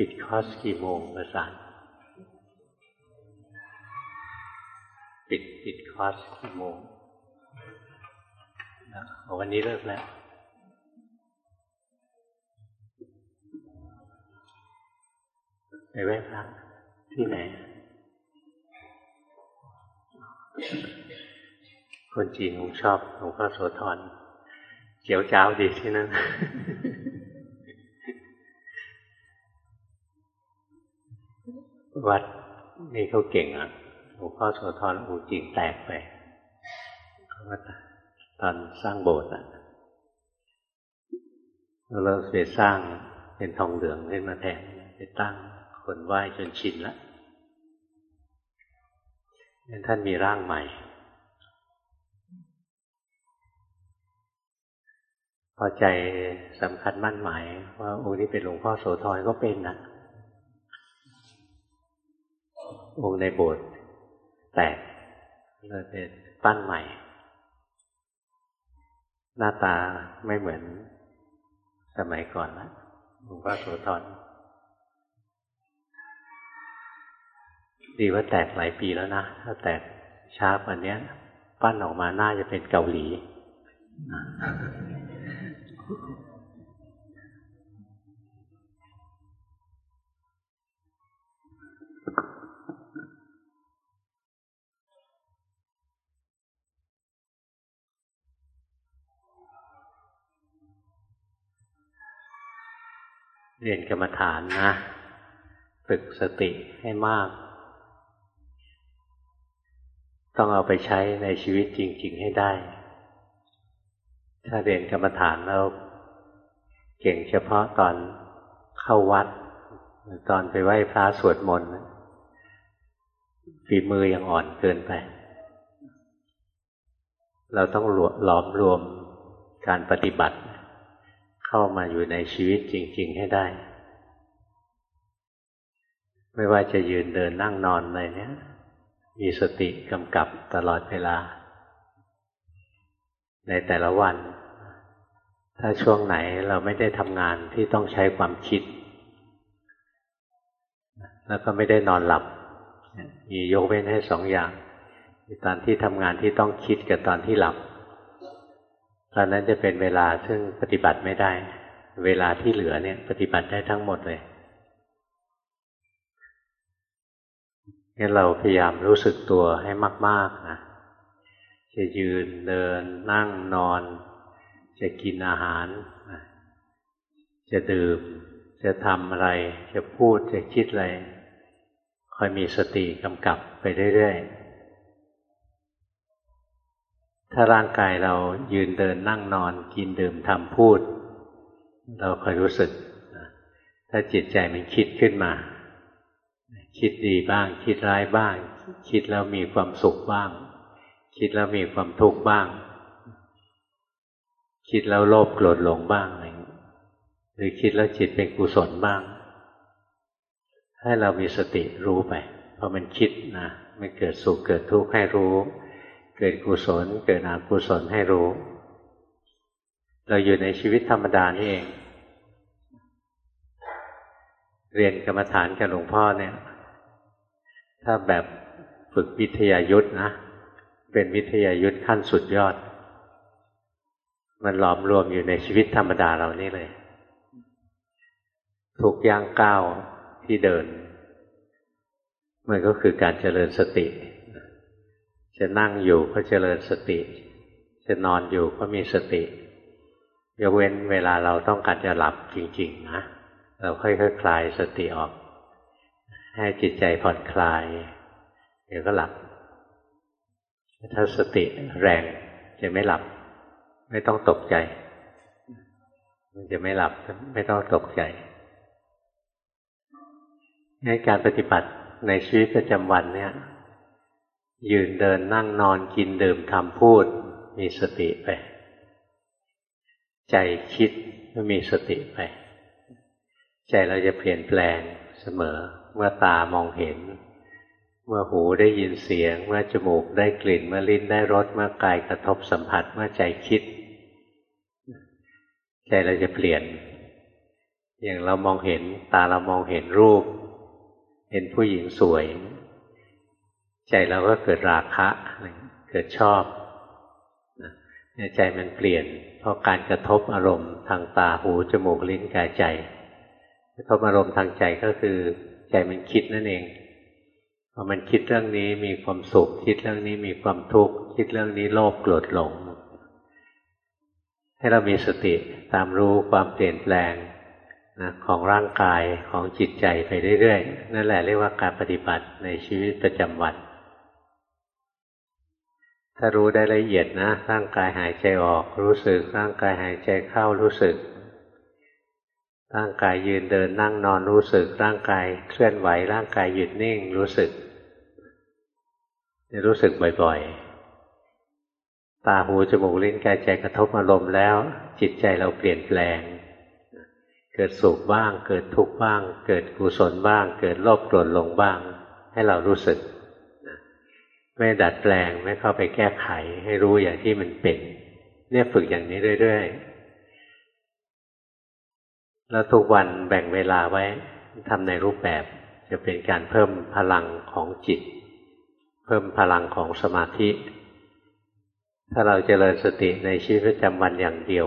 ปิดคอร์สกี่โมงประสานปิดปิดคอร์สกี่โมงวันนี้เลิกแล้วไปไหว้พระที่ไหน คนจีนคงชอบหลวงพ่อโสธรเจียวจ้าวดีที่นั่น วัดนี่เขาเก่งอะหลวงพ่อโสธรองจริงแตกไปว่าตอนสร้างโบสถ์อะเราไปสร้างเป็นทองเหลืองขึ้นมาแทนไปตั้งคนไหว้จนชินแล้วนั่นท่านมีร่างใหม่ พอใจสำคัญมั่นหมาย ว่าองค์นี้เป็นหลวงพ่อโสธรก็เป็นนะ องค์ในโบสถ์แตกเลยเป็นปั้นใหม่ หน้าตาไม่เหมือนสมัยก่อนนะหลวงพ่อโสธรดีว่าแตกหลายปีแล้วนะ ถ้าแตกช้ากว่านี้ปั้นออกมาหน่าจะเป็นเกาหลี เรียนกรรมฐานนะ ฝึกสติให้มาก ต้องเอาไปใช้ในชีวิตจริง ๆ ให้ได้ ถ้าเรียนกรรมฐานแล้วเก่งเฉพาะตอนเข้าวัด ตอนไปไหว้พระสวดมนต์ฝีมือยังอ่อนเกินไป เราต้องหลอมรวมการปฏิบัติ เข้ามาอยู่ในชีวิตจริง ๆ ให้ได้ ไม่ว่าจะยืนเดินนั่งนอนอะไรเนี้ยมีสติกำกับตลอดเวลา ในแต่ละวัน ถ้าช่วงไหนเราไม่ได้ทำงานที่ต้องใช้ความคิด แล้วก็ไม่ได้นอนหลับ มียกเว้นให้สองอย่างตอนที่ทำงานที่ต้องคิดกับตอนที่หลับ ตอนนั้นจะเป็นเวลาซึ่งปฏิบัติไม่ได้ เวลาที่เหลือเนี่ย ปฏิบัติได้ทั้งหมดเลยงั้นเราพยายามรู้สึกตัวให้มาก ๆนะจะยืนเดิน นั่งนอน จะกินอาหาร จะดื่ม จะทำอะไร จะพูดจะคิดอะไรคอยมีสติกำกับไปเรื่อยๆ ถ้าร่างกายเรายืนเดินนั่งนอนกินดื่มทำพูด เราคอยรู้สึก ถ้าจิตใจมันคิดขึ้นมา คิดดีบ้าง คิดร้ายบ้าง คิดแล้วมีความสุขบ้าง คิดแล้วมีความทุกข์บ้าง คิดแล้วโลภโกรธหลงบ้างอะไรหรือคิดแล้วจิตเป็นกุศลบ้าง ให้เรามีสติรู้ไปพอมันคิดนะมันเกิดสุขเกิดทุกข์ให้รู้ เกิดกุศลเกิดอกุศลให้รู้ เราอยู่ในชีวิตธรรมดานี่เอง เรียนกรรมฐานกับหลวงพ่อเนี่ย ถ้าแบบฝึกวิทยายุทธนะเป็นวิทยายุทธขั้นสุดยอด มันหลอมรวมอยู่ในชีวิตธรรมดาเรานี่เลย ทุกย่างก้าวที่เดิน มันก็คือการเจริญสติ จะนั่งอยู่ก็เจริญสติ จะนอนอยู่ก็มีสติยกเว้นเวลาเราต้องการจะหลับจริง ๆ นะ เราค่อยๆคคลายสติออก ให้จิตใจผ่อนคลาย เดี๋ยวก็หลับ ถ้าสติแรงจะไม่หลับ ไม่ต้องตกใจ มันจะไม่หลับไม่ต้องตกใจในการปฏิบัติในชีวิตประจำวันเนี่ย ยืนเดินนั่งนอนกินดื่มทำพูด มีสติไป ใจคิดก็มีสติไป ใจเราจะเปลี่ยนแปลงเสมอ เมื่อตามองเห็น เมื่อหูได้ยินเสียง เมื่อจมูกได้กลิ่น เมื่อลิ้นได้รส เมื่อกายกระทบสัมผัส เมื่อใจคิด ใจเราจะเปลี่ยน อย่างเรามองเห็น ตาเรามองเห็นรูป เห็นผู้หญิงสวย ใจเราก็เกิดราคะเกิดชอบใจมันเปลี่ยน เพราะการกระทบอารมณ์ทางตาหูจมูกลิ้นกายใจ กระทบอารมณ์ทางใจก็คือใจมันคิดนั่นเองพอมันคิดเรื่องนี้มีความสุข คิดเรื่องนี้มีความทุกข์คิดเรื่องนี้โลภโกรธหลง ให้เรามีสติตามรู้ความเปลี่ยนแปลงนะของร่างกายของจิตใจไปเรื่อยๆ นั่นแหละเรียกว่าการปฏิบัติในชีวิตประจำวัน ถ้ารู้ได้ละเอียดนะ ร่างกายหายใจออก รู้สึก ร่างกายหายใจเข้ารู้สึก ร่างกายยืนเดินนั่งนอนรู้สึก ร่างกายเคลื่อนไหว ร่างกายหยุดนิ่งรู้สึกรู้สึกบ่อยๆ ตาหูจมูกลิ้นกายใจกระทบอารมณ์แล้ว จิตใจเราเปลี่ยนแปลง เกิดสุขบ้าง เกิดทุกข์บ้าง เกิดกุศลบ้าง เกิดโลภโกรธลงบ้าง ให้เรารู้สึก ไม่ดัดแปลงไม่เข้าไปแก้ไข ให้รู้อย่างที่มันเป็น เนี่ยฝึกอย่างนี้เรื่อยๆแล้วทุกวันแบ่งเวลาไว้ทำในรูปแบบจะเป็นการเพิ่มพลังของจิต เพิ่มพลังของสมาธิ ถ้าเราจเจริญสติในชีวิตประจำวันอย่างเดียว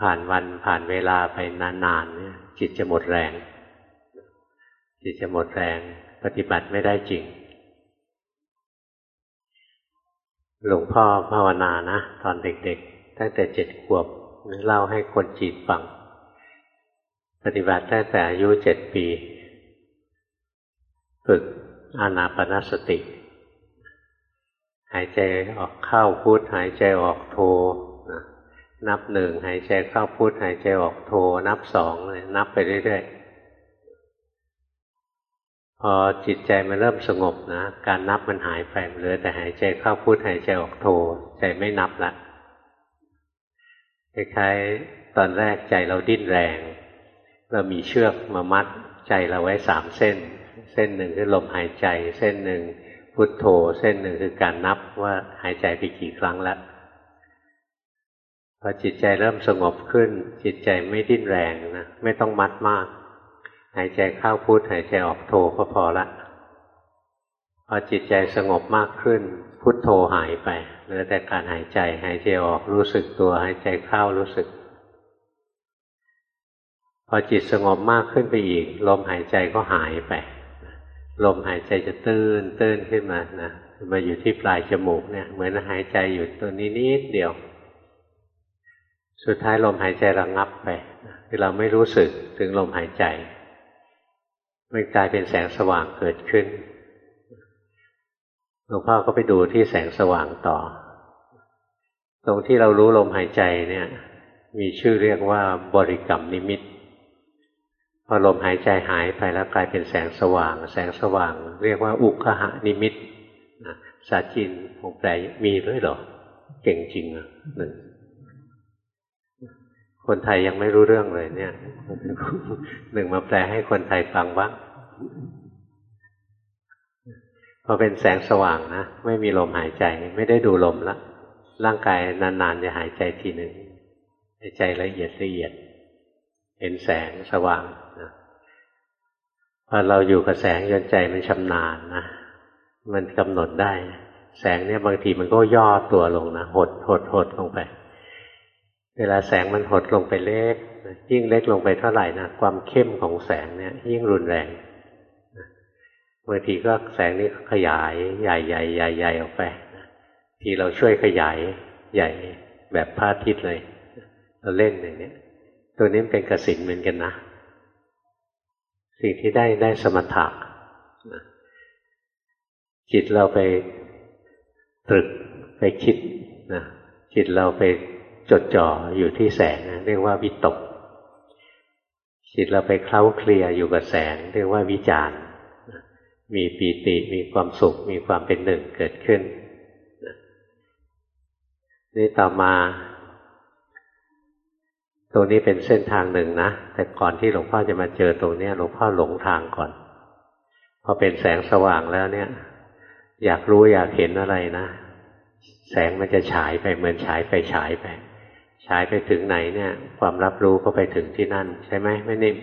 ผ่านวันผ่านเวลาไปนานๆเนี่ยจิตจะหมดแรง จิตจะหมดแรง ปฏิบัติไม่ได้จริง หลวงพ่อภาวนานะ ตอนเด็กๆ ตั้งแต่เจ็ดขวบเล่าให้คนจีนฟัง ปฏิบัติตั้งแต่อายุเจ็ดปี ฝึกอานาปนสติ หายใจออกเข้าพุทหายใจออกโทนับหนึ่งหายใจเข้าพุทหายใจออกโทนับสองเลยนับไปเรื่อยๆ พอจิตใจมันเริ่มสงบนะ การนับมันหายไปเหลือแต่หายใจเข้าพุทหายใจออกโทใจไม่นับละคล้ายๆตอนแรกใจเราดิ้นแรง เรามีเชือกมามัดใจเราไว้สามเส้น เส้นหนึ่งคือลมหายใจ เส้นหนึ่งพุทโธ เส้นหนึ่งคือการนับว่าหายใจไปกี่ครั้งแล้วพอจิตใจเริ่มสงบขึ้น จิตใจไม่ดิ้นแรงนะไม่ต้องมัดมาก หายใจเข้าพุทหายใจออกโทก็พอละพอจิตใจสงบมากขึ้น พุทโธหายไปเหลือแต่การหายใจ หายใจออกรู้สึกตัว หายใจเข้ารู้สึก พอจิตสงบมากขึ้นไปอีก ลมหายใจก็หายไป ลมหายใจจะตื้นตื้นขึ้นมานะมาอยู่ที่ปลายจมูกเนี่ยเหมือนหายใจอยู่ตัวนี้นิดเดียว สุดท้ายลมหายใจระงงับไปคือเราไม่รู้สึกถึงลมหายใจ มันกลายเป็นแสงสว่างเกิดขึ้นหลวงพ่อก็ไปดูที่แสงสว่างต่อ ตรงที่เรารู้ลมหายใจเนี่ย มีชื่อเรียกว่าบริกรรมนิมิต พอลมหายใจหายไปแล้วกลายเป็นแสงสว่าง แสงสว่าง เรียกว่าอุคหะนิมิตสาจินผมแปลมีด้วยเหรอ เก่งจริงอะหนึ่ง คนไทยยังไม่รู้เรื่องเลยเนี่ย หนึ่งมาแปลให้คนไทยฟังบ้างพอเป็นแสงสว่างนะ ไม่มีลมหายใจ ไม่ได้ดูลมละร่างกายนานๆจะหายใจทีหนึ่งหายใจละเอียดละเอียด เห็นแสงสว่างนะพอเราอยู่กับแสงจนใจมันชำนาญนะมันกำหนดได้ แสงเนี่ยบางทีมันก็ย่อตัวลงนะหดหดหดลงไป เวลาแสงมันหดลงไปเล็กยิ่งเล็กลงไปเท่าไหร่นะความเข้มของแสงเนี่ย ยิ่งรุนแรงบางทีก็แสงนี้ขยายใหญ่ใหญ่ใหญ่ใหญ่ออกไปทีเราช่วยขยายใหญ่แบบพระอาทิตย์เลย เราเล่นอย่างนี้ตัวนี้เป็นกสินเหมือนกันนะ สิ่งที่ได้ได้สมถะจิตเราไปตรึกไปคิดนะจิตเราไป จดจ่ออยู่ที่แสงเรียกว่าวิตก จิตเราไปเคล้าเคลียอยู่กับแสง เรียกว่าวิจารมีปีติมีความสุข มีความเป็นหนึ่งเกิดขึ้นนี่ต่อมา ตรงนี้เป็นเส้นทางหนึ่งนะ แต่ก่อนที่หลวงพ่อจะมาเจอตรงนี้หลวงพ่อหลงทางก่อน พอเป็นแสงสว่างแล้วเนี่ย อยากรู้อยากเห็นอะไรนะ แสงมันจะฉายไปเหมือนฉายไปฉายไป ฉายไปถึงไหนเนี่ย ความรับรู้ก็ไปถึงที่นั่น ใช่ไหมไม่นิ่ม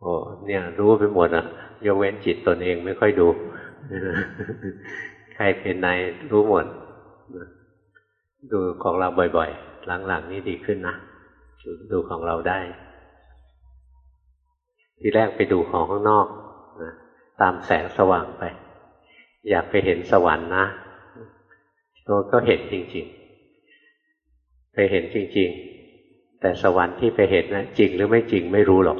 โอ้เนี่ย รู้ไปหมดอะยกเว้นจิตตนเองไม่ค่อยดู ใครเป็นนายรู้หมด ดูของเราบ่อยๆ หลังๆนี่ดีขึ้นนะดูของเราได้ ทีแรกไปดูของข้างนอกนะตามแสงสว่างไป อยากไปเห็นสวรรค์นะตัวก็เห็นจริงๆ ไปเห็นจริง ๆ แต่สวรรค์ที่ไปเห็นนะจริงหรือไม่จริงไม่รู้หรอก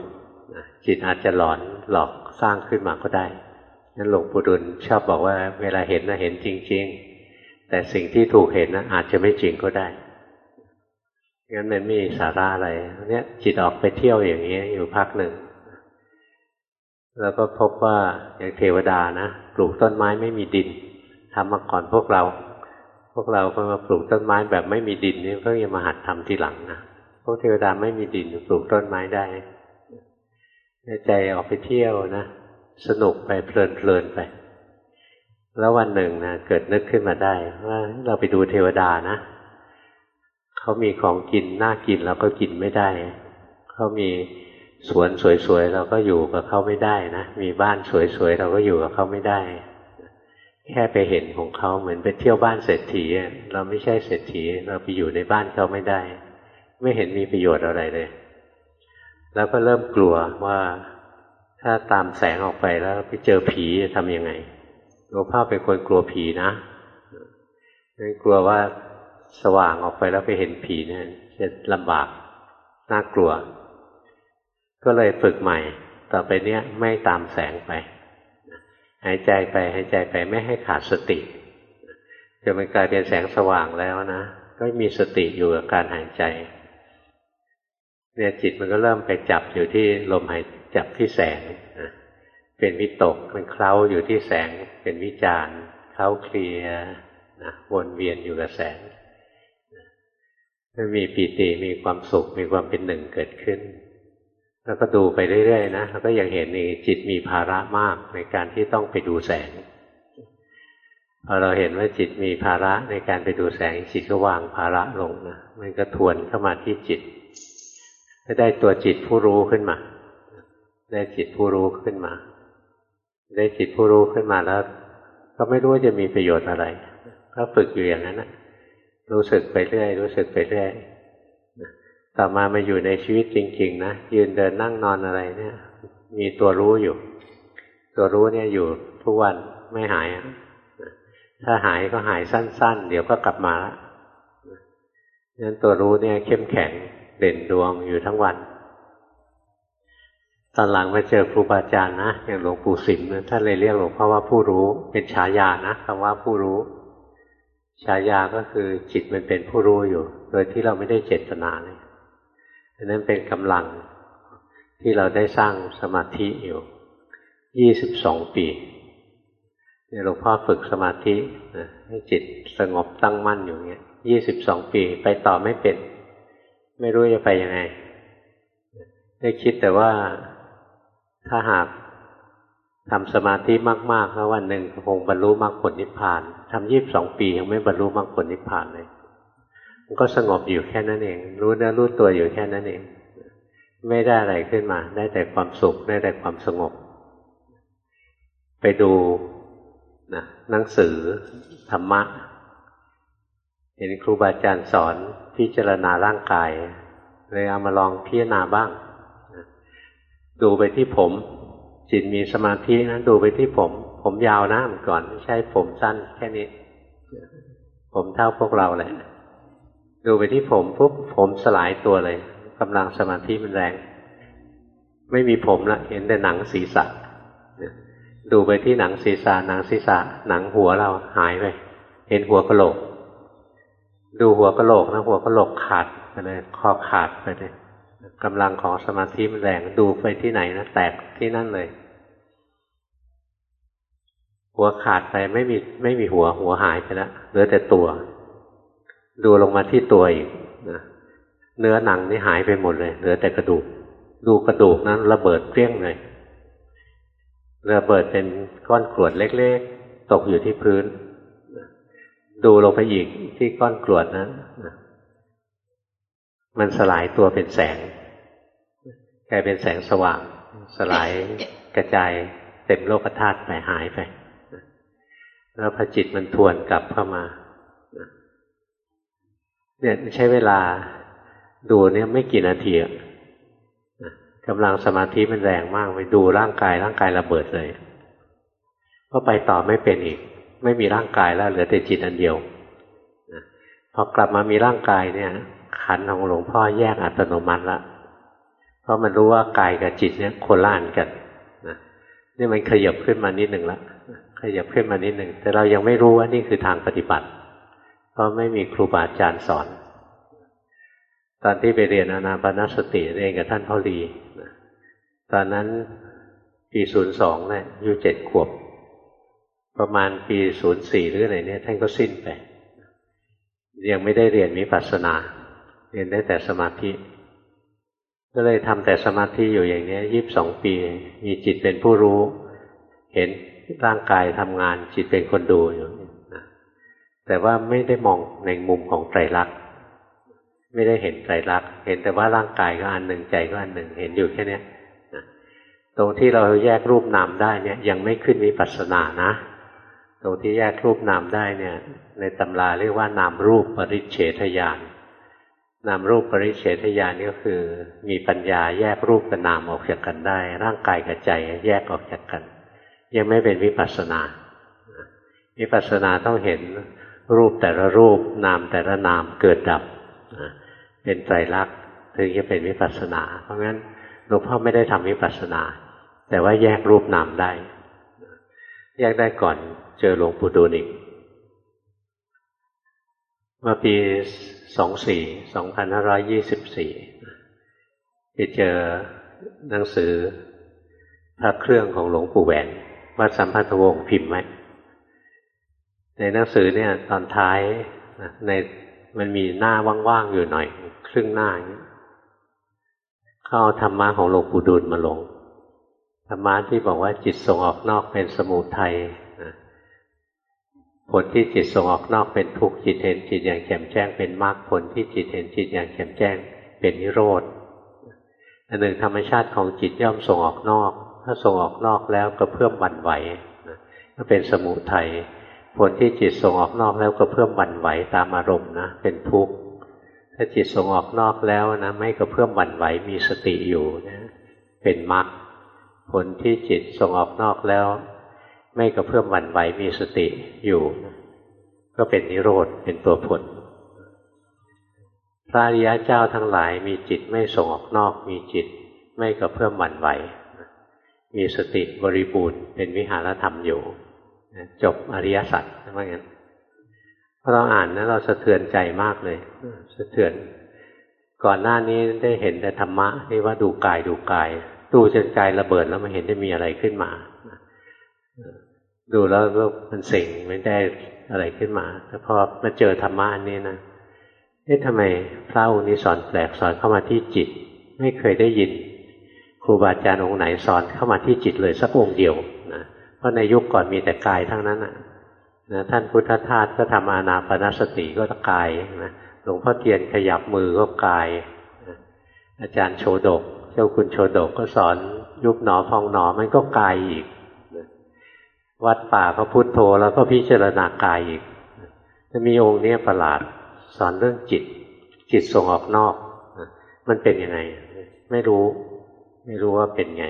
จิตอาจจะหลอนหลอกสร้างขึ้นมาก็ได้นั่นหลวงปู่ดุลชอบบอกว่า เวลาเห็นนะเห็นจริง ๆ แต่สิ่งที่ถูกเห็นนะอาจจะไม่จริงก็ได้งั้นมันไม่มีสาระอะไรเนี่ยจิตออกไปเที่ยวอย่างนี้อยู่พักหนึ่ง แล้วก็พบว่าอย่างเทวดานะปลูกต้นไม้ไม่มีดินทำมาก่อนพวกเรา พวกเราก็มาปลูกต้นไม้แบบไม่มีดินนี่เพิ่งจะมาหัดทำทีหลังนะพวกเทวดาไม่มีดินปลูกต้นไม้ได้ใจออกไปเที่ยวนะสนุกไปเพลินเพลินไป แล้ววันหนึ่งนะเกิดนึกขึ้นมาได้ ว่าเราไปดูเทวดานะเขามีของกินน่ากินเราก็กินไม่ได้เขามีสวนสวยๆเราก็อยู่กับเขาไม่ได้นะมีบ้านสวยๆเราก็อยู่กับเขาไม่ได้ แค่ไปเห็นของเขาเหมือนไปเที่ยวบ้านเศรษฐีเราไม่ใช่เศรษฐี เราไปอยู่ในบ้านเขาไม่ได้ ไม่เห็นมีประโยชน์อะไรเลย แล้วก็เริ่มกลัวว่าถ้าตามแสงออกไปแล้วไปเจอผีจะทำยังไงหลวงพ่อเป็นคนกลัวผีนะกลัวว่าสว่างออกไปแล้วไปเห็นผีเนี่ยจะลำบากน่ากลัว ก็เลยฝึกใหม่ ต่อไปเนี้ยไม่ตามแสงไป หายใจไปหายใจไปไม่ให้ขาดสติจนมันกลายเป็นแสงสว่างแล้วนะก็มีสติอยู่กับการหายใจ เนี่ยจิตมันก็เริ่มไปจับอยู่ที่ลมหายจับที่แสงเป็นวิตกมันเคล้าอยู่ที่แสง เป็นวิจารเคล้าเคลียนะวนเวียนอยู่กับแสงมันมีปีติมีความสุขมีความเป็นหนึ่งเกิดขึ้น แล้วก็ดูไปเรื่อยๆนะแล้วก็ยังเห็นนี่จิตมีภาระมากในการที่ต้องไปดูแสงพอเราเห็นว่าจิตมีภาระในการไปดูแสงจิตก็วางภาระลงนะมันก็ทวนเข้ามาที่จิตก็ได้ตัวจิตผู้รู้ขึ้นมา ได้จิตผู้รู้ขึ้นมา ได้จิตผู้รู้ขึ้นมาแล้ว ก็ไม่รู้ว่าจะมีประโยชน์อะไร ก็ฝึกอยู่อย่างนั้นนะรู้สึกไปเรื่อยรู้สึกไปเรื่อย ต่อมามาอยู่ในชีวิตจริง ๆ นะยืนเดินนั่งนอนอะไรเนี่ย มีตัวรู้อยู่ ตัวรู้เนี่ยอยู่ทุกวันไม่หายถ้าหายก็หายสั้น ๆ เดี๋ยวก็กลับมาละนั้นตัวรู้เนี่ย เข้มแข็งเด่นดวงอยู่ทั้งวัน ตอนหลังมาเจอครูบาอาจารย์นะอย่างหลวงปู่สิมท่านเลยเรียกหลวงพ่อว่าผู้รู้ เป็นฉายานะคำว่าผู้รู้ฉายาก็คือจิตมันเป็นผู้รู้อยู่ โดยที่เราไม่ได้เจตนาเลย นนั้นเป็นกำลังที่เราได้สร้างสมาธิอยู่ยี่สิบสองปีเนี่ยหลวงพ่อฝึกสมาธินะให้จิตสงบตั้งมั่นอยู่เงี้ยยี่สิบสองปีไปต่อไม่เป็น ไม่รู้จะไปยังไง ได้คิดแต่ว่าถ้าหากทำสมาธิมากๆแล้ววันหนึ่งคงบรรลุมรรคผลนิพพานทำยี่บสองปียังไม่บรรลุมรรคผลนิพพานเลย มันก็สงบอยู่แค่นั้นเอง รู้เนื้อรู้ตัวอยู่แค่นั้นเอง ไม่ได้อะไรขึ้นมา ได้แต่ความสุข ได้แต่ความสงบ ไปดูนะหนังสือธรรมะ เห็นครูบาอาจารย์สอนพิจารณาร่างกาย เลยเอามาลองพิจารณาบ้าง ดูไปที่ผม จิตมีสมาธินะดูไปที่ผม ผมยาวนะก่อนไม่ใช่ผมสั้นแค่นี้ ผมเท่าพวกเราแหละ ดูไปที่ผมปุ๊บผมสลายตัวเลยกำลังสมาธิมันแรง ไม่มีผมละเห็นแต่หนังศีรษะดูไปที่หนังศีรษะหนังศีรษะ หนังหัวเราหายไปเห็นหัวกะโหลก ดูหัวกะโหลกนะหัวกะโหลกขาดไปเลยคอขาดไปเลยกำลังของสมาธิมันแรงดูไปที่ไหนนะแตกที่นั่นเลย หัวขาดไปไม่มีไม่มีหัวหัวหายไปแล้วเหลือแต่ตัว ดูลงมาที่ตัวอีกนะเนื้อหนังนี่หายไปหมดเลย เหลือแต่กระดูก ดูกระดูกนั้นระเบิดเปรี้ยงเลยระเบิดเป็นก้อนกรวดเล็กๆ ตกอยู่ที่พื้น ดูลงไปอีกที่ก้อนกรวดนั้นมันสลายตัวเป็นแสงกลายเป็นแสงสว่าง สลายกระจายเต็มโลกธาตุไปหายไป แล้วพอจิตมันทวนกลับเข้ามา เนี่ยใช้เวลาดูเนี่ยไม่กี่นาทีกำลังสมาธิมันแรงมากไปดูร่างกายร่างกายระเบิดเลย ก็ไปต่อไม่เป็นอีก ไม่มีร่างกายแล้วเหลือแต่จิตอันเดียวพอกลับมามีร่างกายเนี่ย ขันของหลวงพ่อแยกอัตโนมัติละเพราะมันรู้ว่ากายกับจิตเนี่ยโคล่านกันนะนี่มันขยับขึ้นมานิดหนึ่งละขยับขึ้นมานิดหนึ่งแต่เรายังไม่รู้ว่านี่คือทางปฏิบัติ ราะไม่มีครูบาอาจารย์สอน ตอนที่ไปเรียนอนาปนสติเรียนกับท่านพ่อรีตอนนั้นปีศูนย์สองเนี่ยอยู่เจ็ดขวบ ประมาณปีศูนย์สี่หรืออะไรเนี่ยท่านก็สิ้นไป ยังไม่ได้เรียนวิปัสสนา เรียนได้แต่สมาธิ ก็เลยทำแต่สมาธิอยู่อย่างนี้ยีิบสองปี มีจิตเป็นผู้รู้ เห็นร่างกายทำงานจิตเป็นคนดูอยู่ แต่ว่าไม่ได้มองในมุมของไตรลักษณ์ไม่ได้เห็นไตรลักษณ์เห็นแต่ว่าร่างกายก็อันหนึ่งใจก็อันหนึ่งเห็นอยู่แค่นี้นะตรงที่เราแยกรูปนามได้เนี่ย ยังไม่ขึ้นวิปัสสนานะ ตรงที่แยกรูปนามได้เนี่ย ในตำราเรียกว่านามรูปปริเฉทญาณนามรูปปริเฉทญาณนี่ก็คือ มีปัญญาแยกรูปกับนามออกจากกันได้ ร่างกายกับใจแยกออกจากกัน ยังไม่เป็นวิปัสสนาวิปัสสนาต้องเห็น รูปแต่ละรูป นามแต่ละนามเกิดดับเป็นไตรลักษณ์ถึงจะเป็นวิปัสสนา เพราะงั้นหลวงพ่อไม่ได้ทำวิปัสสนา แต่ว่าแยกรูปนามได้ แยกได้ก่อนเจอหลวงปู่ดูลอีกเมื่อปีสองสี่สองพันห้าร้อยยี่สิบสี่ไปเจอหนังสือพระเครื่องของหลวงปู่แหวนวัดสัมพันธวงศ์พิมพ์ไว้ ในหนังสือเนี่ยตอนท้ายในมันมีหน้าว่างๆอยู่หน่อย ครึ่งหน้าเขาเอาธรรมะของหลวงปู่ดูลมาลงธรรมะที่บอกว่าจิตส่งออกนอกเป็นสมุทัยผลที่จิตส่งออกนอกเป็นทุกข์จิตเห็นจิตอย่างแจ่มแจ้งเป็นมรรคผลที่จิตเห็นจิตอย่างแจ่มแจ้งเป็นนิโรธอันหนึ่งธรรมชาติของจิตย่อมส่งออกนอก ถ้าส่งออกนอกแล้วก็เพิ่มวันไหวก็เป็นสมุทัย ผลที่จิตส่งออกนอกแล้วก็เพิ่มวันไหวตามอารมณ์นะเป็นทุกข์ถ้าจิตส่งออกนอกแล้วนะไม่ก็เพิ่มวันไหวมีสติอยู่นะเป็นมรรคผลที่จิตส่งออกนอกแล้ว ไม่กระเพื่อมหวั่นไหวมีสติอยู่ก็เป็นนิโรธเป็นตัวผลพระอริยเจ้าทั้งหลายมีจิตไม่ส่งออกนอก มีจิตไม่กระเพื่อมหวั่นไหว มีสติบริบูรณ์เป็นวิหารธรรมอยู่ จบอริยสัจว่างั้นพอเราอ่านนะเราสะเทือนใจมากเลยสะเทือน ก่อนหน้านี้ได้เห็นแต่ธรรมะที่ว่าดูกายดูกาย ดูจนกายระเบิดแล้วมาเห็นได้มีอะไรขึ้นมาดูแล้วมันเส็งไม่ได้อะไรขึ้นมาแต่พอมาเจอธรรมะอันนี้นะเอ๊ะทำไมพระองค์นี้สอนแปลกสอนเข้ามาที่จิต ไม่เคยได้ยิน ครูบาอาจารย์องค์ไหนสอนเข้ามาที่จิตเลยสักองค์เดียว เพราะในยุคก่อนมีแต่กายทั้งนั้นนะนะท่านพุทธทาสก็ทำอานาปนสติก็กายนะหลวงพ่อเทียนขยับมือก็กายนะอาจารย์โชดก เจ้าคุณโชดกก็สอนยุบหนอพองหนอมันก็กายอีกวัดป่าพระพุทโธแล้วก็พิจารณากายอีกจะมีองค์เนี้ยประหลาด สอนเรื่องจิต จิตส่งออกนอกมันเป็นยังไง ไม่รู้ ไม่รู้ว่าเป็นไง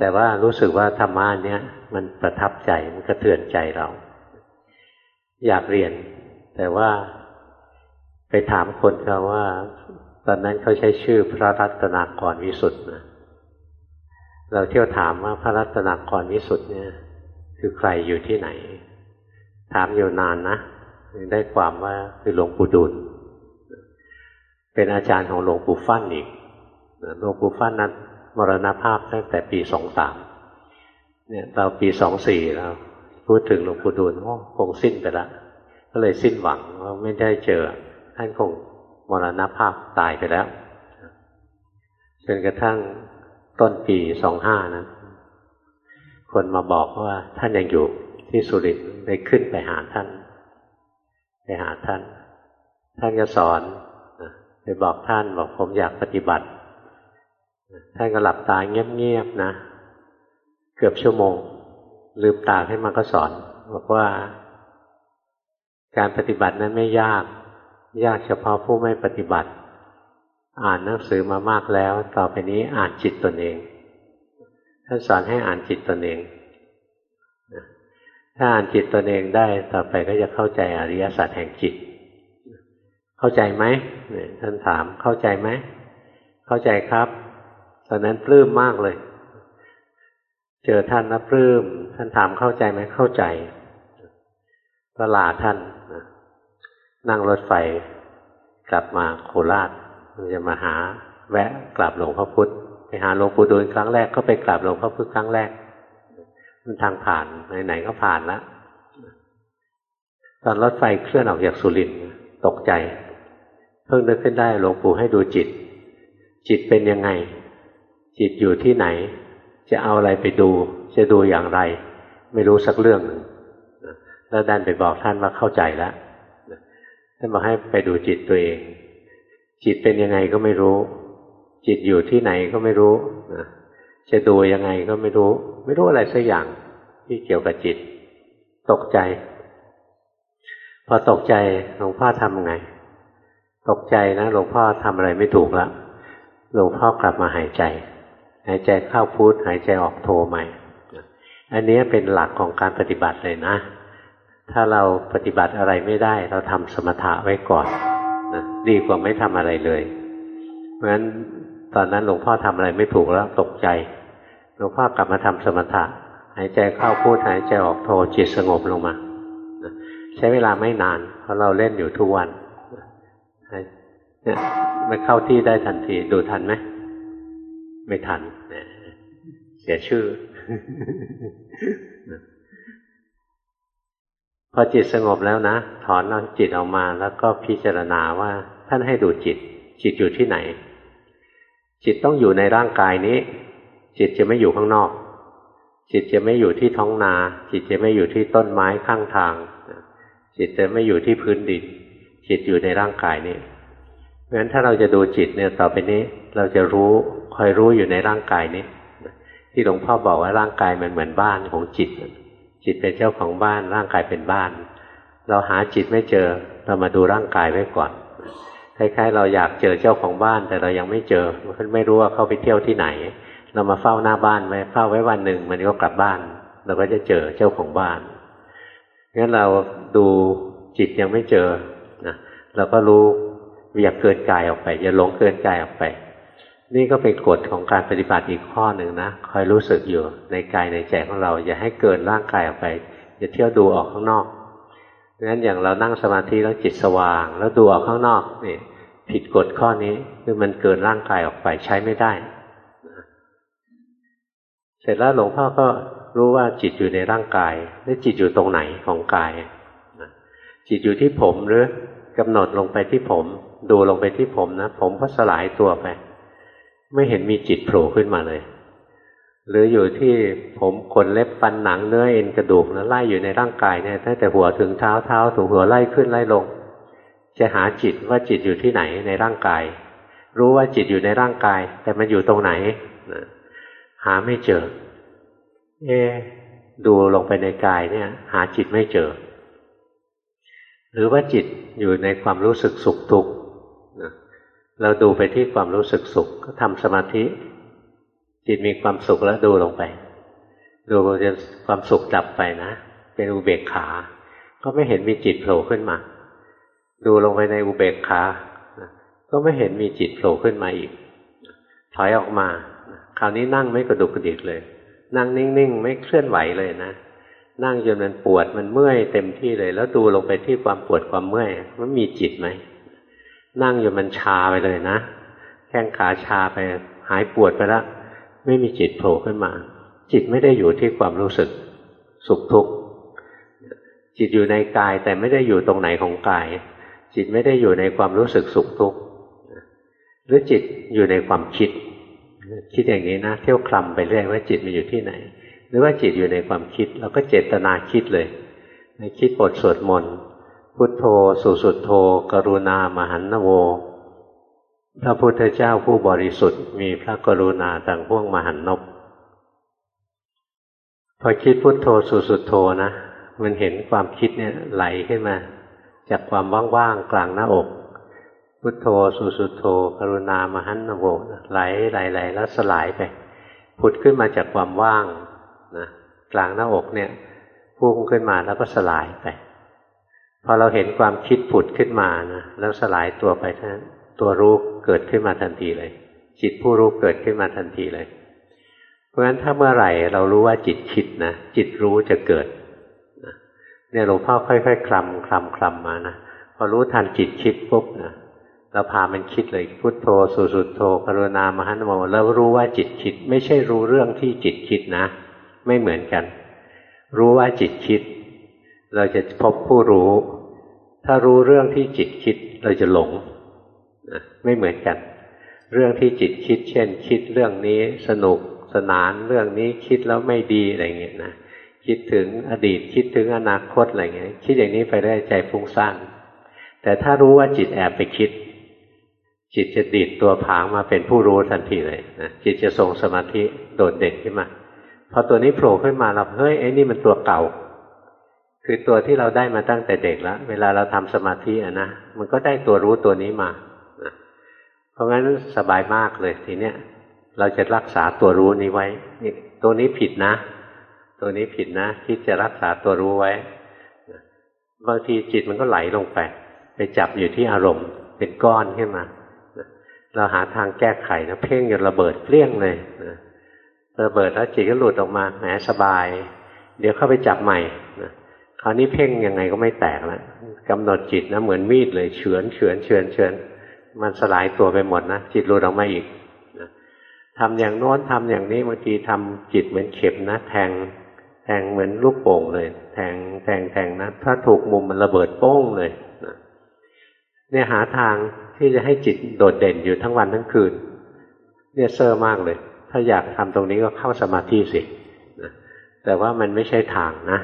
แต่ว่ารู้สึกว่าธรรมะเนี้ยมันประทับใจมันกระเทือนใจเรา อยากเรียน แต่ว่าไปถามคนเขาว่า ตอนนั้นเขาใช้ชื่อพระรัตนากรวิสุทธ์นะเราเที่ยวถามว่าพระรัตนากรวิสุทธ์เนี่ย คือใครอยู่ที่ไหน ถามอยู่นานนะได้ความว่าคือหลวงปู่ดุลเป็นอาจารย์ของหลวงปู่ฟั่นอีกหลวงปู่ฟั่นนั้น มรณภาพตั้งแต่ปีสองสามเนี่ยเราปีสองสี่แล้วพูดถึงหลวงปู่ดูลโอ้คงสิ้นไปแล้วก็เลยสิ้นหวังว่าไม่ได้เจอท่านคงมรณภาพตายไปแล้วจนกระทั่งต้นปีสองห้านั้นคนมาบอกว่าท่านยังอยู่ที่สุรินทร์ได้ขึ้นไปหาท่าน ไปหาท่าน ท่านก็สอนไปบอกท่านบอกผมอยากปฏิบัติ ท่านก็หลับตาเงียบๆนะ เกือบชั่วโมง ลืมตาให้มาก็สอน บอกว่า การปฏิบัตินั้นไม่ยาก ยากเฉพาะผู้ไม่ปฏิบัติ อ่านหนังสือมามากแล้ว ต่อไปนี้อ่านจิตตนเอง ท่านสอนให้อ่านจิตตนเองถ้าอ่านจิตตนเองได้ต่อไปก็จะเข้าใจอริยสัจแห่งจิต เข้าใจไหมท่านถามเข้าใจไหมเข้าใจครับ ตอนนั้นปลื้มมากเลย เจอท่านแล้วปลื้ม ท่านถามเข้าใจไหมเข้าใจ ก็ลาท่านนั่งรถไฟกลับมาโคราชจะมาหา แวะกราบหลวงพ่อพุธไปหาหลวงปู่ดูลครั้งแรกก็ไปกราบหลวงพ่อพุธครั้งแรก มันทางผ่านไหนๆก็ผ่านแล้วตอนรถไฟเคลื่อนออกจากสุรินทร์ตกใจ เพิ่งนึกขึ้นได้หลวงปู่ให้ดูจิต จิตเป็นยังไง จิตอยู่ที่ไหน จะเอาอะไรไปดู จะดูอย่างไร ไม่รู้สักเรื่องหนึ่งแล้วดันไปบอกท่านว่าเข้าใจแล้วท่านบอกให้ไปดูจิตตัวเอง จิตเป็นยังไงก็ไม่รู้ จิตอยู่ที่ไหนก็ไม่รู้จะดูยังไงก็ไม่รู้ ไม่รู้อะไรสักอย่างที่เกี่ยวกับจิต ตกใจ พอตกใจหลวงพ่อทำไง ตกใจนะหลวงพ่อทำอะไรไม่ถูกแล้วหลวงพ่อกลับมาหายใจ หายใจเข้าพุทหายใจออกโทใหม่ อันนี้เป็นหลักของการปฏิบัติเลยนะ ถ้าเราปฏิบัติอะไรไม่ได้ เราทำสมถะไว้ก่อนนะดีกว่าไม่ทำอะไรเลย เพราะฉะนั้นตอนนั้นหลวงพ่อทำอะไรไม่ถูกแล้วตกใจ หลวงพ่อกลับมาทำสมถะ หายใจเข้าพูดหายใจออกโทจิตสงบลงมาใช้เวลาไม่นาน เพราะเราเล่นอยู่ทุกวันเนี่ยมันเข้าที่ได้ทันทีดูทันไหม ไม่ทันเสียชื่อ พอจิตสงบแล้วนะ ถอนนจิตออกมาแล้วก็พิจารณาว่า ท่านให้ดูจิต จิตอยู่ที่ไหน จิตต้องอยู่ในร่างกายนี้ จิตจะไม่อยู่ข้างนอก จิตจะไม่อยู่ที่ท้องนา จิตจะไม่อยู่ที่ต้นไม้ข้างทาง จิตจะไม่อยู่ที่พื้นดิน จิตอยู่ในร่างกายนี้เพราะฉะนั้นถ้าเราจะดูจิตเนี่ยต่อไปนี้ เราจะรู้คอยรู้อยู่ในร่างกายนี้ที่หลวงพ่อบอกว่าร่างกายมันเหมือนบ้านของจิต จิตเป็นเจ้าของบ้านร่างกายเป็นบ้าน เราหาจิตไม่เจอเรามาดูร่างกายไว้ก่อนคล้ายๆ เราอยากเจอเจ้าของบ้านแต่เรายังไม่เจอมันไม่รู้ว่าเขาไปเที่ยวที่ไหน เรามาเฝ้าหน้าบ้านไว้เฝ้าไว้วันหนึ่งมันก็กลับบ้าน เราก็จะเจอเจ้าของบ้านงั้นเราดูจิตยังไม่เจอนะเราก็รู้อย่าเกินกายออกไปอย่าหลงเกินกายออกไป นี่ก็เป็นกฎของการปฏิบัติอีกข้อหนึ่งนะคอยรู้สึกอยู่ในกายในใจของเรา อย่าให้เกินร่างกายออกไป อย่าเที่ยวดูออกข้างนอกงั้นอย่างเรานั่งสมาธิแล้วจิตสว่าง แล้วดูออกข้างนอกนี่ผิดกฎข้อนี้คือมันเกินร่างกายออกไปใช้ไม่ได้ เสร็จแล้วหลวงพ่อก็รู้ว่าจิตอยู่ในร่างกายแล้วจิตอยู่ตรงไหนของกายจิตอยู่ที่ผมหรือกำหนดลงไปที่ผม ดูลงไปที่ผมนะ ผมก็สลายตัวไป ไม่เห็นมีจิตโผล่ขึ้นมาเลย หรืออยู่ที่ผมขนเล็บฟันหนังเนื้อเอ็นกระดูกแล้วไล่อยู่ในร่างกายเนี่ยตั้งแต่หัวถึงเท้าเท้าถึงหัวไล่ขึ้นไล่ลง จะหาจิตว่าจิตอยู่ที่ไหนในร่างกาย รู้ว่าจิตอยู่ในร่างกาย แต่มันอยู่ตรงไหนหาไม่เจอ เอ ดูลงไปในกายเนี่ย หาจิตไม่เจอ หรือว่าจิตอยู่ในความรู้สึกสุขทุกข์ เราดูไปที่ความรู้สึกสุข ก็ทำสมาธิ จิตมีความสุขแล้วดูลงไป ดูจนความสุขดับไปนะ เป็นอุเบกขา ก็ไม่เห็นมีจิตโผล่ขึ้นมา ดูลงไปในอุเบกขาก็ไม่เห็นมีจิตโผล่ขึ้นมาอีก ถอยออกมา คราวนี้นั่งไม่กระดุกกระดิกเลย นั่งนิ่งๆ ไม่เคลื่อนไหวเลยนะ นั่งจนมันปวดมันเมื่อยเต็มที่เลย แล้วดูลงไปที่ความปวดความเมื่อยมันมีจิตไหม นั่งจนมันชาไปเลยนะแข้งขาชาไปหายปวดไปแล้วไม่มีจิตโผล่ขึ้นมา จิตไม่ได้อยู่ที่ความรู้สึกสุขทุกข์จิตอยู่ในกายแต่ไม่ได้อยู่ตรงไหนของกาย จิตไม่ได้อยู่ในความรู้สึกสุขทุกข์หรือจิตอยู่ในความคิด คิดอย่างนี้นะเที่ยวคลำไปเรื่อยว่าจิตมันอยู่ที่ไหน หรือว่าจิตอยู่ในความคิดเราก็เจตนาคิดเลย ในคิดบทสวดมนต์ พุทโธสุสุโธ กรุณามหันนโว พระพุทธเจ้าผู้บริสุทธิ์มีพระกรุณาต่างพวกมหันนบพอคิดพุทโธสุสุโธนะ มันเห็นความคิดเนี่ยไหลขึ้นมา จากความว่างๆกลางหน้าอก พุทโธสุสุโธ กรุณามหันนโวไหลไหลไหลแล้วสลายไปผุดขึ้นมาจากความว่างนะกลางหน้าอกเนี่ยพุ่งขึ้นมาแล้วก็สลายไป พอเราเห็นความคิดผุดขึ้นมานะแล้วสลายตัวไปท่านตัวรู้เกิดขึ้นมาทันทีเลย จิตผู้รู้เกิดขึ้นมาทันทีเลย เพราะฉะนั้นถ้าเมื่อไหร่เรารู้ว่าจิตคิดนะจิตรู้จะเกิดเนี่ยหลวงพ่อค่อยๆคลำคลำคลำมานะพอรู้ทันจิตคิดปุ๊บนะเราพามันคิดเลยพุทโธสุสุโธกรุณามหันโมแล้วรู้ว่าจิตคิด ไม่ใช่รู้เรื่องที่จิตคิดนะ ไม่เหมือนกัน รู้ว่าจิตคิด เราจะพบผู้รู้ ถ้ารู้เรื่องที่จิตคิดเราจะหลงไม่เหมือนกัน เรื่องที่จิตคิด เช่น คิดเรื่องนี้สนุกสนานเรื่องนี้คิดแล้วไม่ดีอะไรเงี้ยนะคิดถึงอดีตคิดถึงอนาคตอะไรเงี้ยคิดอย่างนี้ไปได้ใจฟุ้งซ่านแต่ถ้ารู้ว่าจิตแอบไปคิด จิตจะดีดตัวผางมาเป็นผู้รู้ทันทีเลยนะจิตจะทรงสมาธิโดดเด่นขึ้นมาพอตัวนี้โผล่ขึ้นมาเราเฮ้ยไอ้นี่มันตัวเก่า คือตัวที่เราได้มาตั้งแต่เด็กแล้ว เวลาเราทำสมาธิอะนะมันก็ได้ตัวรู้ตัวนี้มาเพราะงั้นสบายมากเลยทีเนี้ยเราจะรักษาตัวรู้นี้ไว้นี่ตัวนี้ผิดนะ ตัวนี้ผิดนะที่จะรักษาตัวรู้ไว้บางทีจิตมันก็ไหลลงไป ไปจับอยู่ที่อารมณ์ เป็นก้อนขึ้นมาเราหาทางแก้ไขนะเพ่งจนระเบิดเปลี่ยงเลยระเบิดแล้วจิตก็หลุดออกมาแหมสบาย เดี๋ยวเข้าไปจับใหม่ คราวนี้เพ่งยังไงก็ไม่แตกแล้วกำหนดจิตนะเหมือนมีดเลยเฉือนเฉือนเฉือนเฉือนมันสลายตัวไปหมดนะจิตหลุดออกมาอีกนะทำอย่างโน้นทำอย่างนี้บางทีทำจิตเหมือนเข็มนะแทงแทงเหมือนลูกโป่งเลย แทงแทงแทงนะถ้าถูกมุมมันระเบิดโป้งเลยนะเนี่ยหาทางที่จะให้จิตโดดเด่นอยู่ทั้งวันทั้งคืน เนี่ยเซอร์มากเลย ถ้าอยากทำตรงนี้ก็เข้าสมาธิสินะแต่ว่ามันไม่ใช่ทางนะ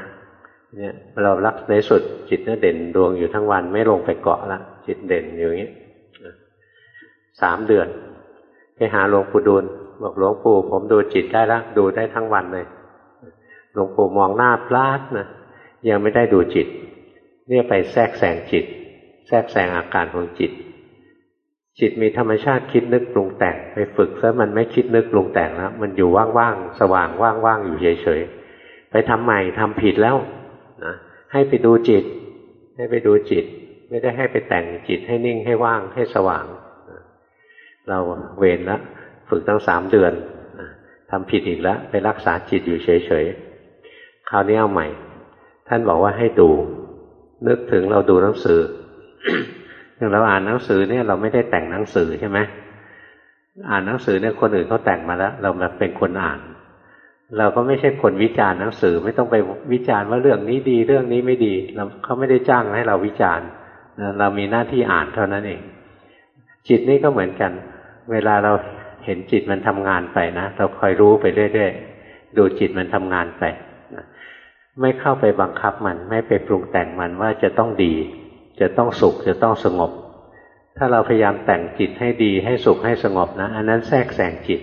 เนี่ยเรารักในสุดจิตเนี่ยเด่นดวงอยู่ทั้งวันไม่ลงไปเกาะละจิตเด่นอยู่อย่างนี้สามเดือน ไปหาหลวงปู่ดูลบอกหลวงปู่ผมดูจิตได้แล้วดูได้ทั้งวันเลยหลวงปู่มองหน้าพลาดนะยังไม่ได้ดูจิต เนี่ยไปแทรกแซงจิต แทรกแซงอาการของจิต จิตมีธรรมชาติคิดนึกปรุงแต่งไปฝึกซะมันไม่คิดนึกปรุงแต่งแล้วมันอยู่ว่างๆสว่างว่างๆอยู่เฉยๆไปทำใหม่ทำผิดแล้ว ให้ไปดูจิต ให้ไปดูจิต ไม่ได้ให้ไปแต่งจิตให้นิ่งให้ว่างให้สว่าง เราเวรแล้วฝึกตั้งสามเดือนทำผิดอีกแล้ว ไปรักษาจิตอยู่เฉยๆคราวนี้เอาใหม่ ท่านบอกว่าให้ดู นึกถึงเราดูหนังสืออย่างเราอ่านหนังสือเนี่ยเราไม่ได้แต่งหนังสือใช่ไหมอ่านหนังสือเนี่ยคนอื่นเขาแต่งมาแล้ว เรามาเป็นคนอ่าน เราก็ไม่ใช่คนวิจารณ์หนังสือไม่ต้องไปวิจารณ์ว่าเรื่องนี้ดีเรื่องนี้ไม่ดีเราเขาไม่ได้จ้างให้เราวิจารณ์เรามีหน้าที่อ่านเท่านั้นเอง จิตนี่ก็เหมือนกัน เวลาเราเห็นจิตมันทำงานไปนะเราคอยรู้ไปเรื่อยๆดูจิตมันทำงานไปไม่เข้าไปบังคับมัน ไม่ไปปรุงแต่งมันว่าจะต้องดี จะต้องสุขจะต้องสงบ ถ้าเราพยายามแต่งจิตให้ดีให้สุขให้สงบนะ อันนั้นแทรกแซงจิต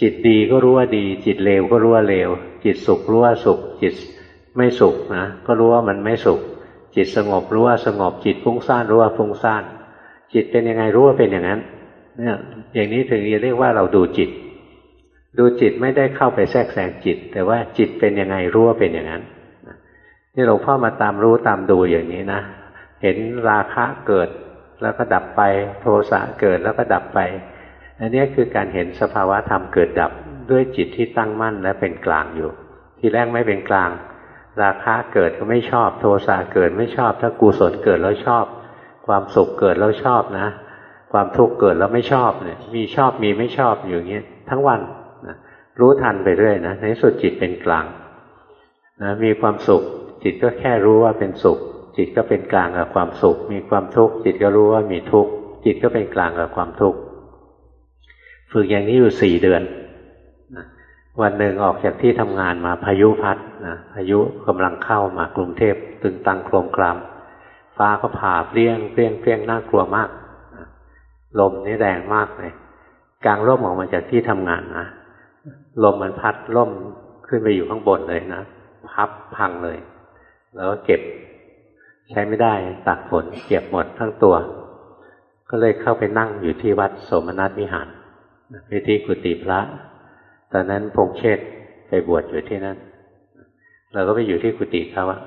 จิตดีก็รู้ว่าดี จิตเลวก็รู้ว่าเลว จิตสุขรู้ว่าสุข จิตไม่สุขนะก็รู้ว่ามันไม่สุข จิตสงบรู้ว่าสงบ จิตฟุ้งซ่านรู้ว่าฟุ้งซ่าน จิตเป็นยังไงรู้ว่าเป็นอย่างนั้น เนี่ยอย่างนี้ถึงจะเรียกว่าเราดูจิต ดูจิตไม่ได้เข้าไปแทรกแซงจิต แต่ว่าจิตเป็นยังไงรู้ว่าเป็นอย่างนั้นนี่หลวงพ่อมาตามรู้ตามดูอย่างนี้นะเห็นราคะเกิดแล้วก็ดับไป โทสะเกิดแล้วก็ดับไป อันนี้คือการเห็นสภาวะธรรมเกิดดับด้วยจิตที่ตั้งมั่นและเป็นกลางอยู่ ที่แรกไม่เป็นกลาง ราคะเกิดก็ไม่ชอบ โทสะเกิดไม่ชอบ ถ้ากุศลเกิดแล้วชอบ ความสุขเกิดแล้วชอบนะ ความทุกข์เกิดแล้วไม่ชอบเนี่ย มีชอบมีไม่ชอบอยู่อย่างเงี้ยทั้งวันนะรู้ทันไปเรื่อยนะในสุดจิตเป็นกลางนะมีความสุข จิตก็แค่รู้ว่าเป็นสุข จิตก็เป็นกลางกับความสุข มีความทุกข์จิตก็รู้ว่ามีทุกข์จิตก็เป็นกลางกับความทุกข์ ฝึกอย่างนี้อยู่สี่เดือนนะวันหนึ่งออกจากที่ทำงานมาพายุพัดนะพายุกำลังเข้ามากรุงเทพตึงตังโครมครามฟ้าก็ผ่าเปรี้ยงเปรี้ยงเปรี้ยงน่ากลัวมากลมนี่แรงมากเลยกลางร่มออกมาจากที่ทำงานนะลมมันพัดร่มขึ้นไปอยู่ข้างบนเลยนะพับพังเลย แล้วก็เก็บ ใช้ไม่ได้ตากฝนเก็บหมดทั้งตัว ก็เลยเข้าไปนั่งอยู่ที่วัดสมนัสวิหาร ไปที่กุฏิพระ ตอนนั้นพงเชษไปบวชอยู่ที่นั่น เราก็ไปอยู่ที่กุฏิเขาอะ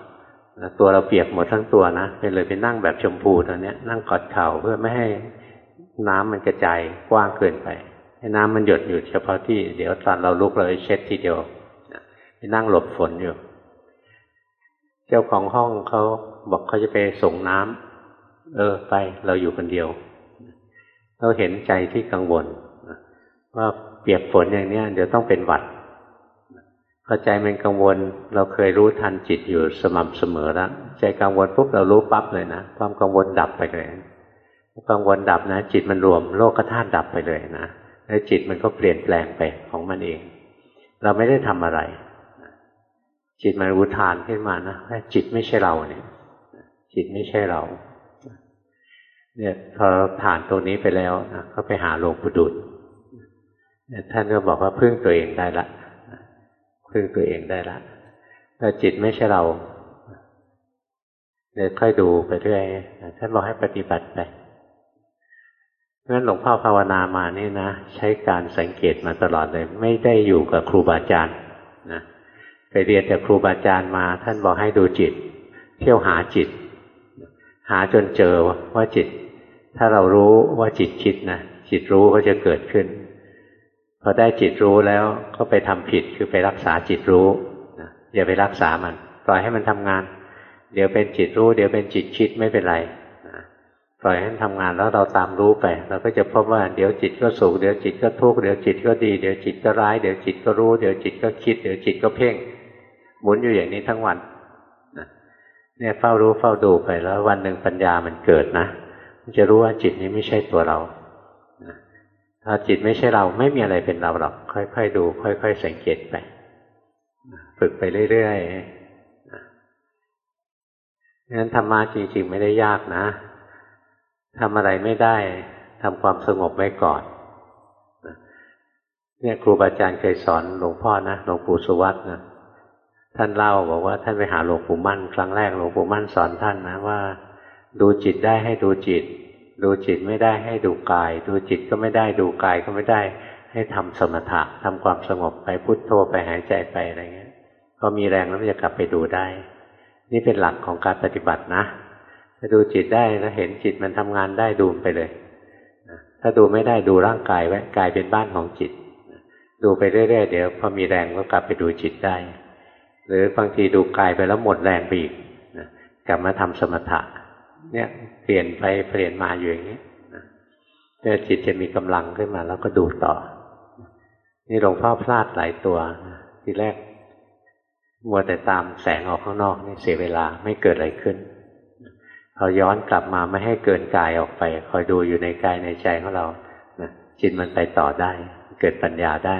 ตัวเราเปียกหมดทั้งตัวนะไปเลยไปนั่งแบบชมพูตอนนี้นั่งกอดเข่าเพื่อไม่ให้น้ำมันกระจายกว้างเกินไป ให้น้ำมันหยดอยู่เฉพาะที่เดี๋ยวตอนเราลุกเราเช็ดทีเดียวไปนั่งหลบฝนอยู่ เจ้าของห้องเขาบอกเขาจะไปส่งน้ำเออไปเราอยู่คนเดียว เราเห็นใจที่กังวล ว่าเปียกฝนอย่างนี้เดี๋ยวต้องเป็นหวัดพอใจมันกังวลเราเคยรู้ทันจิตอยู่สม่ำเสมอแล้วใจกังวลปุ๊บเรารู้ปั๊บเลยนะความกังวลดับไปเลยกังวลดับนะ จิตมันรวมโลกธาตุดับไปเลยนะแล้วจิตมันก็เปลี่ยนแปลงไปของมันเอง เราไม่ได้ทำอะไร จิตมันอุทานขึ้นมานะว่าจิตไม่ใช่เราเนี่ย จิตไม่ใช่เรา เนี่ยพอผ่านตรงนี้ไปแล้วนะก็ไปหาหลวงปู่ดุล ท่านก็บอกว่าพึ่งตัวเองได้ละพึ่งตัวเองได้ละถ้าจิตไม่ใช่เราเดี๋ยวค่อยดูไปเรื่อยท่านบอกให้ปฏิบัติไปเพราะฉะนั้นหลวงพ่อภาวนามานี่นะใช้การสังเกตมาตลอดเลย ไม่ได้อยู่กับครูบาอาจารย์นะไปเรียนจากครูบาอาจารย์มา ท่านบอกให้ดูจิต เที่ยวหาจิต หาจนเจอว่าจิต ถ้าเรารู้ว่าจิตคิดนะจิตรู้ก็จะเกิดขึ้น พอได้จิตรู้แล้วก็ไปทำผิดคือไปรักษาจิตรู้นะอย่าไปรักษามัน ปล่อยให้มันทำงาน เดี๋ยวเป็นจิตรู้ เดี๋ยวเป็นจิตคิดไม่เป็นไรนะปล่อยให้มันทำงานแล้วเราตามรู้ไปเราก็จะพบว่าเดี๋ยวจิตก็สุขเดี๋ยวจิตก็ทุกข์เดี๋ยวจิตก็ดี เดี๋ยวจิตก็ร้ายเดี๋ยวจิตก็รู้ เดี๋ยวจิตก็คิด เดี๋ยวจิตก็เพ่งหมุนอยู่อย่างนี้ทั้งวันนะเนี่ยเฝ้ารู้เฝ้าดูไปแล้ว วันหนึ่งปัญญามันเกิดนะมันจะรู้ว่าจิตนี้ไม่ใช่ตัวเรา ถ้าจิตไม่ใช่เราไม่มีอะไรเป็นเราหรอก ค่อยๆดู ค่อย ๆ สังเกตไปฝึกไปเรื่อยๆงั้นธรรมะจริง ๆ ไม่ได้ยากนะทำอะไรไม่ได้ทำความสงบไว้ก่อนเนี่ยครูบาอาจารย์เคยสอนหลวงพ่อนะหลวงปู่สุวัตนะท่านเล่าบอกว่าท่านไปหาหลวงปู่มั่น ครั้งแรกหลวงปู่มั่นสอนท่านนะว่า ดูจิตได้ให้ดูจิต ดูจิตไม่ได้ให้ดูกาย ดูจิตก็ไม่ได้ดูกายก็ไม่ได้ ให้ทำสมถะทำความสงบไปพุทโธไปหายใจไปอะไรเงี้ยพอมีแรงแล้วจะกลับไปดูได้ นี่เป็นหลักของการปฏิบัตินะถ้าดูจิตได้แล้วเห็นจิตมันทำงานได้ดูไปเลยถ้าดูไม่ได้ดูร่างกายไว้กายเป็นบ้านของจิต ดูไปเรื่อยๆเดี๋ยวพอมีแรงก็กลับไปดูจิตได้ หรือบางทีดูกายไปแล้วหมดแรงไปอีกกลับมาทำสมถะ เนี่ยเปลี่ยนไปเปลี่ยนมาอยู่อย่างนี้เนี่ยจิตจะมีกำลังขึ้นมาแล้วก็ดูต่อ นี่หลวงพ่อพลาดหลายตัวทีแรกมัวแต่ตามแสงออกข้างนอกนี่เสียเวลาไม่เกิดอะไรขึ้นพอย้อนกลับมาไม่ให้เกินกายออกไป คอยดูอยู่ในกายในใจของเรานะจิตมันไปต่อได้ เกิดปัญญาได้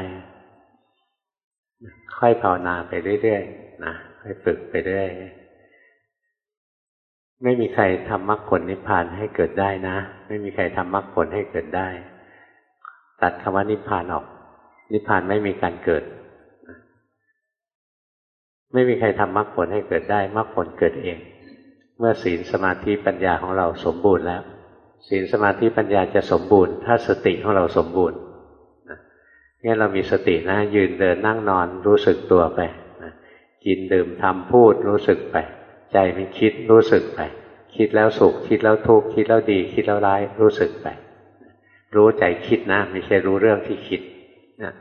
ค่อยภาวนาไปเรื่อยๆนะค่อยฝึกไปเรื่อย ไม่มีใครทำมรรคผลนิพพานให้เกิดได้นะ ไม่มีใครทำมรรคผลให้เกิดได้ ตัดคำว่านิพพานออก นิพพานไม่มีการเกิด ไม่มีใครทำมรรคผลให้เกิดได้มรรคผลเกิดเอง เมื่อศีลสมาธิปัญญาของเราสมบูรณ์แล้ว ศีลสมาธิปัญญาจะสมบูรณ์ ถ้าสติของเราสมบูรณ์งั้นเรามีสตินะ ยืนเดินนั่งนอนรู้สึกตัวไปกินดื่มทำพูดรู้สึกไป ใจมันคิดรู้สึกไป คิดแล้วสุข คิดแล้วทุกข์คิดแล้วดี คิดแล้วร้ายรู้สึกไป รู้ใจคิดนะ ไม่ใช่รู้เรื่องที่คิดนะ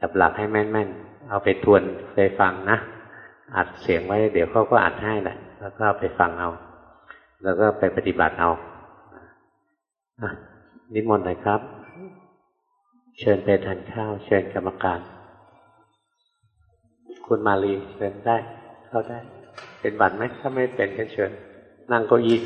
จับหลักให้แม่นๆ เอาไปทวนไปฟังนะ อัดเสียงไว้ เดี๋ยวเขาก็อัดให้แหละ แล้วก็ไปฟังเอา แล้วก็ไปปฏิบัติเอานิมนต์หน่อยครับ เชิญไปทานข้าว เชิญกรรมการ คุณมาลีเชิญได้ เข้าได้ เป็นบัตรไหมถ้าไม่เป็นก็เชิญนั่งเก้าอี้